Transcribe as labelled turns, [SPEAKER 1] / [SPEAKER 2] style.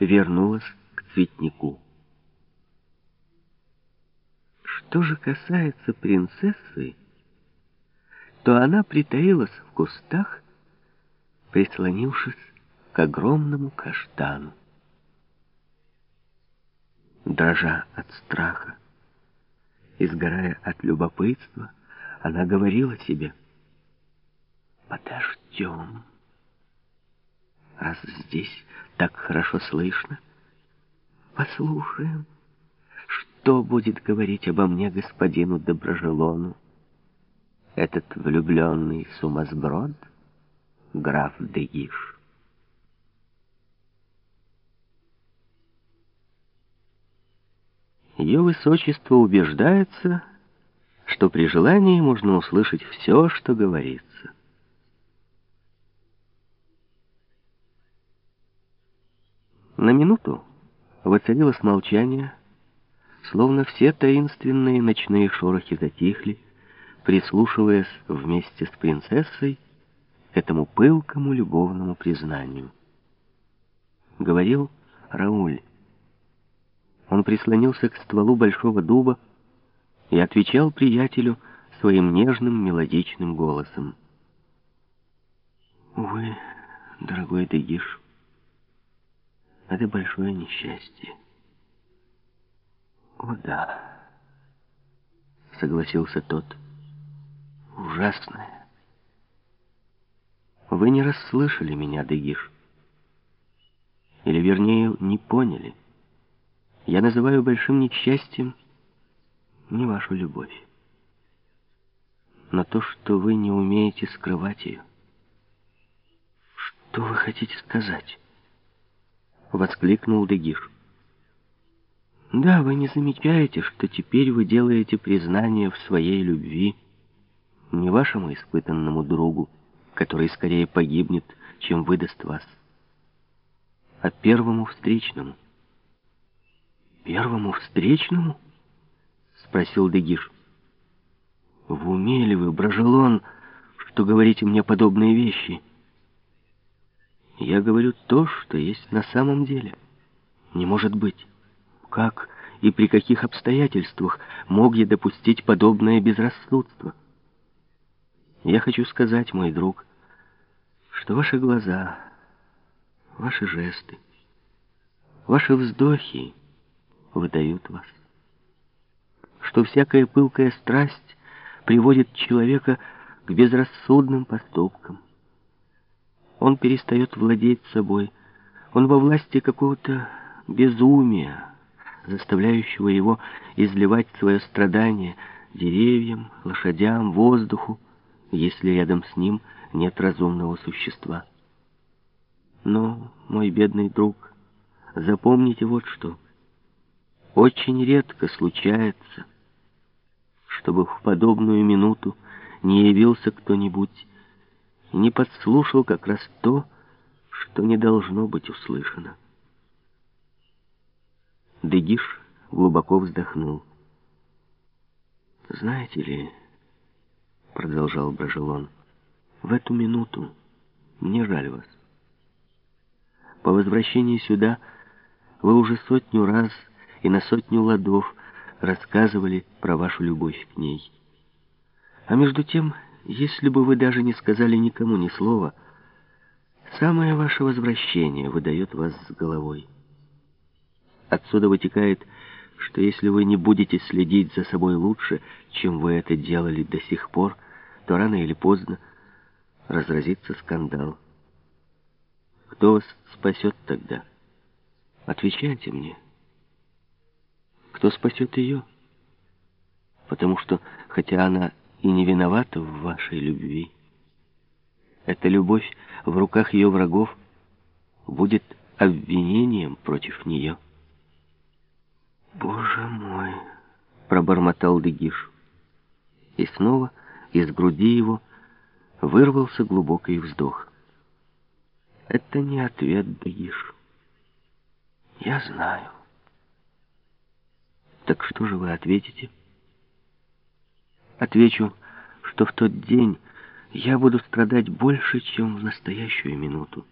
[SPEAKER 1] вернулась к цветнику. Что же касается принцессы, то она притаилась в кустах, прислонившись к огромному каштану. Дрожа от страха и сгорая от любопытства, она говорила себе, «Подождем, раз здесь так хорошо слышно, послушаем» что будет говорить обо мне господину Доброжелону? Этот влюбленный сумасброд, граф Дегиш. Ее высочество убеждается, что при желании можно услышать все, что говорится. На минуту воцарилось молчание, Словно все таинственные ночные шорохи затихли, прислушиваясь вместе с принцессой к этому пылкому любовному признанию. Говорил Рауль. Он прислонился к стволу большого дуба и отвечал приятелю своим нежным мелодичным голосом. «Увы, дорогой Дегиш, это большое несчастье. «О, да», — согласился тот. «Ужасное. Вы не расслышали меня, Дегиш. Или, вернее, не поняли. Я называю большим несчастьем не вашу любовь, но то, что вы не умеете скрывать ее. Что вы хотите сказать?» — воскликнул Дегиш. Да, вы не замечаете, что теперь вы делаете признание в своей любви не вашему испытанному другу, который скорее погибнет, чем выдаст вас, а первому встречному. «Первому встречному?» — спросил Дегиш. «В уме ли вы, Брожелон, что говорите мне подобные вещи?» «Я говорю то, что есть на самом деле. Не может быть». Как и при каких обстоятельствах мог я допустить подобное безрассудство? Я хочу сказать, мой друг, что ваши глаза, ваши жесты, ваши вздохи выдают вас. Что всякая пылкая страсть приводит человека к безрассудным поступкам. Он перестает владеть собой, он во власти какого-то безумия, заставляющего его изливать свое страдание деревьям, лошадям, воздуху, если рядом с ним нет разумного существа. Но, мой бедный друг, запомните вот что. Очень редко случается, чтобы в подобную минуту не явился кто-нибудь не подслушал как раз то, что не должно быть услышано. Дегиш глубоко вздохнул. «Знаете ли, — продолжал Брожелон, — в эту минуту мне жаль вас. По возвращении сюда вы уже сотню раз и на сотню ладов рассказывали про вашу любовь к ней. А между тем, если бы вы даже не сказали никому ни слова, самое ваше возвращение выдает вас с головой. Отсюда вытекает, что если вы не будете следить за собой лучше, чем вы это делали до сих пор, то рано или поздно разразится скандал. Кто вас спасет тогда? Отвечайте мне. Кто спасет ее? Потому что, хотя она и не виновата в вашей любви, эта любовь в руках ее врагов будет обвинением против нее. «Боже мой!» — пробормотал Дегиш. И снова из груди его вырвался глубокий вздох. «Это не ответ, Дегиш. Я знаю». «Так что же вы ответите?» «Отвечу, что в тот день я буду страдать больше, чем в настоящую минуту».